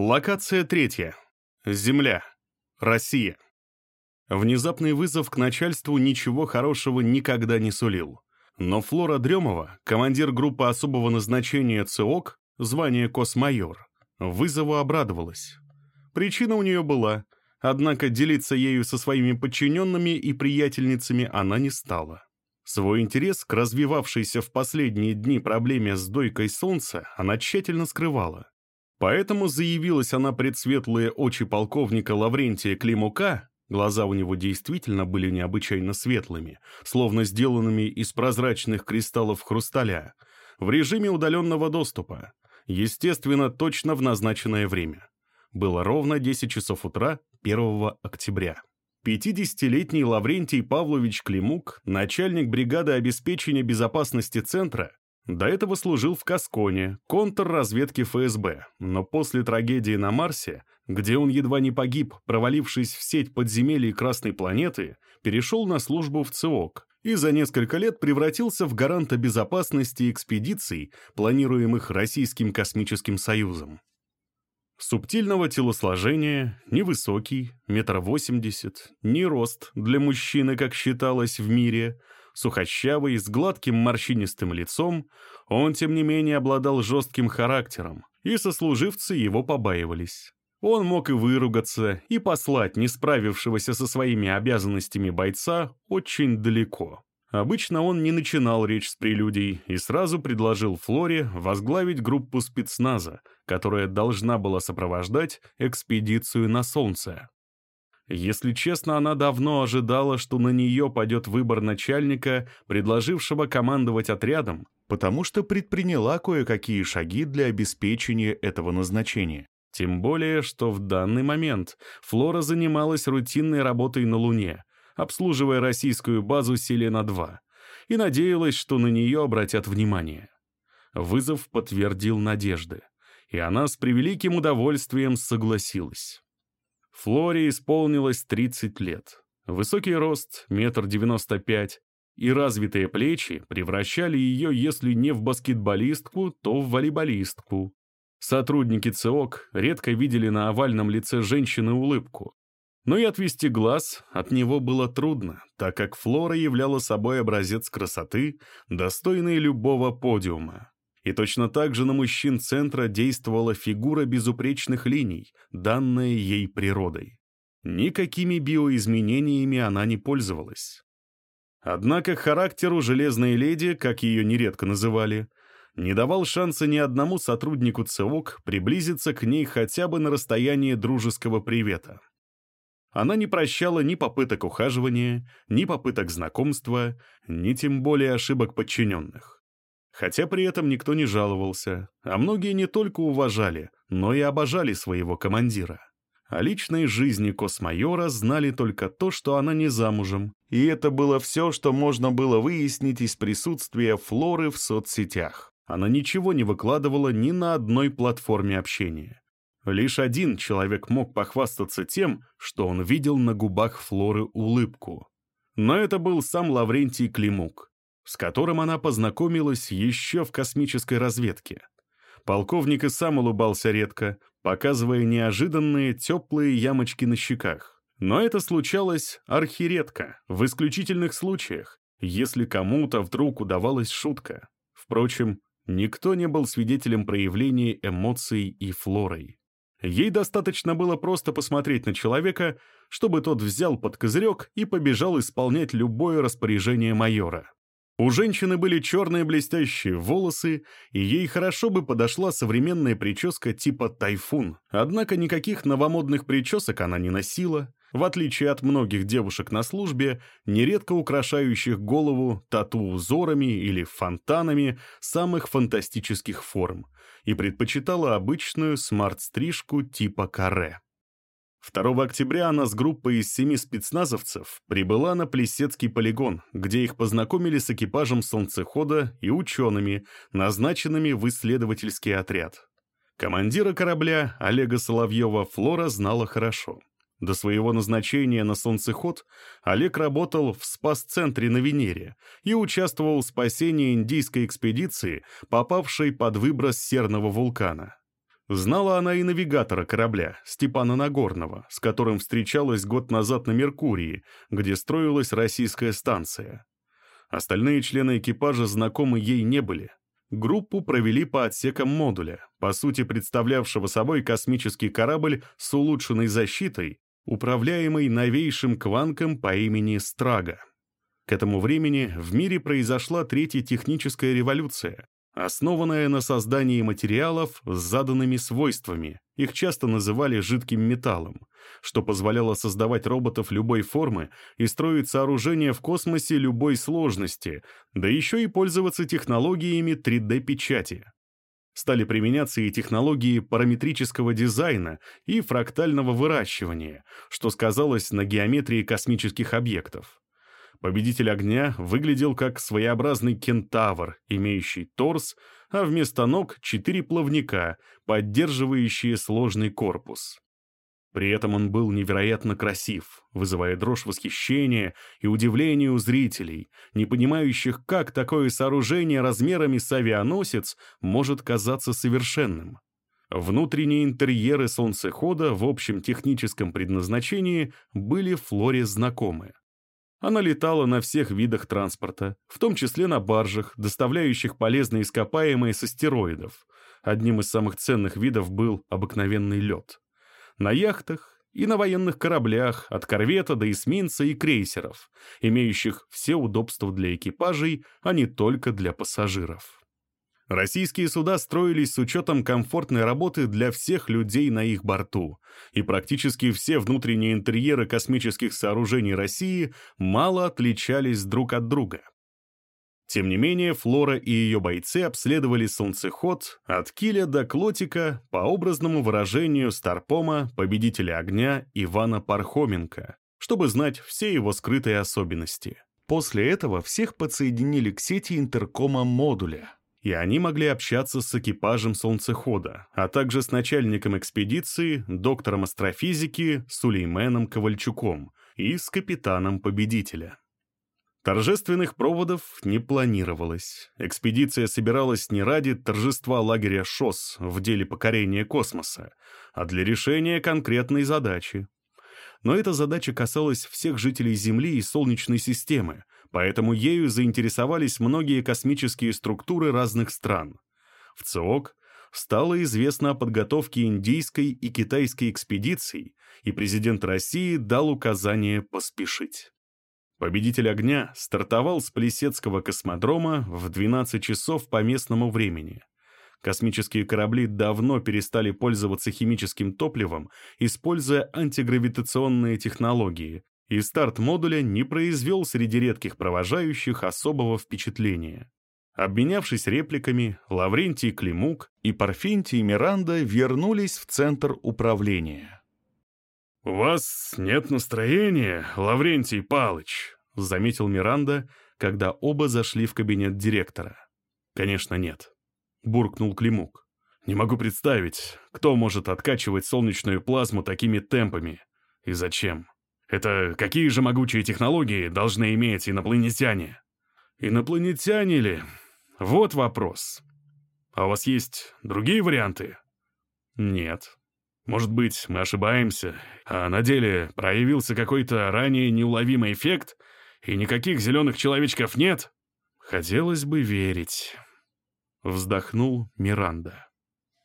Локация третья. Земля. Россия. Внезапный вызов к начальству ничего хорошего никогда не сулил. Но Флора Дремова, командир группы особого назначения ЦОК, звание космайор, вызову обрадовалась. Причина у нее была, однако делиться ею со своими подчиненными и приятельницами она не стала. Свой интерес к развивавшейся в последние дни проблеме с дойкой солнца она тщательно скрывала. Поэтому заявилась она пред светлые очи полковника Лаврентия Климука, глаза у него действительно были необычайно светлыми, словно сделанными из прозрачных кристаллов хрусталя, в режиме удаленного доступа, естественно, точно в назначенное время. Было ровно 10 часов утра 1 октября. 50-летний Лаврентий Павлович Климук, начальник бригады обеспечения безопасности центра, до этого служил в Касконе, контрразведке ФСБ, но после трагедии на Марсе, где он едва не погиб, провалившись в сеть подземелий Красной планеты, перешел на службу в ЦИОК и за несколько лет превратился в гаранта безопасности экспедиций, планируемых Российским космическим союзом. Субтильного телосложения, невысокий, метр восемьдесят, не рост для мужчины, как считалось в мире, сухощавый, с гладким морщинистым лицом, он, тем не менее, обладал жестким характером, и сослуживцы его побаивались. Он мог и выругаться, и послать не справившегося со своими обязанностями бойца очень далеко. Обычно он не начинал речь с прелюдий и сразу предложил Флоре возглавить группу спецназа, которая должна была сопровождать экспедицию на Солнце. Если честно, она давно ожидала, что на нее пойдет выбор начальника, предложившего командовать отрядом, потому что предприняла кое-какие шаги для обеспечения этого назначения. Тем более, что в данный момент Флора занималась рутинной работой на Луне, обслуживая российскую базу Селена-2, и надеялась, что на нее обратят внимание. Вызов подтвердил надежды, и она с превеликим удовольствием согласилась. Флоре исполнилось 30 лет. Высокий рост, метр девяносто пять, и развитые плечи превращали ее, если не в баскетболистку, то в волейболистку. Сотрудники ЦОК редко видели на овальном лице женщины улыбку, но и отвести глаз от него было трудно, так как Флора являла собой образец красоты, достойный любого подиума. И точно так же на мужчин центра действовала фигура безупречных линий, данная ей природой. Никакими биоизменениями она не пользовалась. Однако характеру «железной леди», как ее нередко называли, не давал шанса ни одному сотруднику ЦОК приблизиться к ней хотя бы на расстояние дружеского привета. Она не прощала ни попыток ухаживания, ни попыток знакомства, ни тем более ошибок подчиненных. Хотя при этом никто не жаловался, а многие не только уважали, но и обожали своего командира. О личной жизни космайора знали только то, что она не замужем, и это было все, что можно было выяснить из присутствия Флоры в соцсетях. Она ничего не выкладывала ни на одной платформе общения. Лишь один человек мог похвастаться тем, что он видел на губах Флоры улыбку. Но это был сам Лаврентий Климук, с которым она познакомилась еще в космической разведке. Полковник и сам улыбался редко, показывая неожиданные теплые ямочки на щеках. Но это случалось архиредко, в исключительных случаях, если кому-то вдруг удавалась шутка. Впрочем, никто не был свидетелем проявления эмоций и флорой. Ей достаточно было просто посмотреть на человека, чтобы тот взял под козырек и побежал исполнять любое распоряжение майора. У женщины были черные блестящие волосы, и ей хорошо бы подошла современная прическа типа «тайфун». Однако никаких новомодных причесок она не носила, в отличие от многих девушек на службе, нередко украшающих голову тату-узорами или фонтанами самых фантастических форм, и предпочитала обычную смарт-стрижку типа каре. 2 октября она с группой из семи спецназовцев прибыла на Плесецкий полигон, где их познакомили с экипажем солнцехода и учеными, назначенными в исследовательский отряд. Командира корабля Олега Соловьева Флора знала хорошо. До своего назначения на солнцеход Олег работал в спас-центре на Венере и участвовал в спасении индийской экспедиции, попавшей под выброс серного вулкана. Знала она и навигатора корабля, Степана Нагорного, с которым встречалась год назад на Меркурии, где строилась российская станция. Остальные члены экипажа знакомы ей не были. Группу провели по отсекам модуля, по сути представлявшего собой космический корабль с улучшенной защитой, управляемый новейшим кванком по имени Страга. К этому времени в мире произошла третья техническая революция, основанная на создании материалов с заданными свойствами, их часто называли жидким металлом, что позволяло создавать роботов любой формы и строить сооружения в космосе любой сложности, да еще и пользоваться технологиями 3D-печати. Стали применяться и технологии параметрического дизайна и фрактального выращивания, что сказалось на геометрии космических объектов. Победитель огня выглядел как своеобразный кентавр, имеющий торс, а вместо ног четыре плавника, поддерживающие сложный корпус. При этом он был невероятно красив, вызывая дрожь восхищения и удивления у зрителей, не понимающих, как такое сооружение размерами с авианосец может казаться совершенным. Внутренние интерьеры солнцехода в общем техническом предназначении были Флоре знакомы. Она летала на всех видах транспорта, в том числе на баржах, доставляющих полезные ископаемые с астероидов. Одним из самых ценных видов был обыкновенный лед. На яхтах и на военных кораблях, от корвета до эсминца и крейсеров, имеющих все удобства для экипажей, а не только для пассажиров. Российские суда строились с учетом комфортной работы для всех людей на их борту, и практически все внутренние интерьеры космических сооружений России мало отличались друг от друга. Тем не менее, Флора и ее бойцы обследовали солнцеход от киля до клотика по образному выражению Старпома, победителя огня Ивана Пархоменко, чтобы знать все его скрытые особенности. После этого всех подсоединили к сети интеркома модуля, и они могли общаться с экипажем солнцехода, а также с начальником экспедиции, доктором астрофизики Сулейменом Ковальчуком и с капитаном победителя. Торжественных проводов не планировалось. Экспедиция собиралась не ради торжества лагеря ШОС в деле покорения космоса, а для решения конкретной задачи. Но эта задача касалась всех жителей Земли и Солнечной системы, поэтому ею заинтересовались многие космические структуры разных стран. В ЦИОК стало известно о подготовке индийской и китайской экспедиций, и президент России дал указание поспешить. Победитель огня стартовал с Плесецкого космодрома в 12 часов по местному времени. Космические корабли давно перестали пользоваться химическим топливом, используя антигравитационные технологии, и старт модуля не произвел среди редких провожающих особого впечатления. Обменявшись репликами, Лаврентий Климук и Парфентий Миранда вернулись в центр управления. «У вас нет настроения, Лаврентий Палыч», — заметил Миранда, когда оба зашли в кабинет директора. «Конечно, нет», — буркнул Климук. «Не могу представить, кто может откачивать солнечную плазму такими темпами и зачем». Это какие же могучие технологии должны иметь инопланетяне? Инопланетяне ли? Вот вопрос. А у вас есть другие варианты? Нет. Может быть, мы ошибаемся, а на деле проявился какой-то ранее неуловимый эффект, и никаких зеленых человечков нет? Хотелось бы верить. Вздохнул Миранда.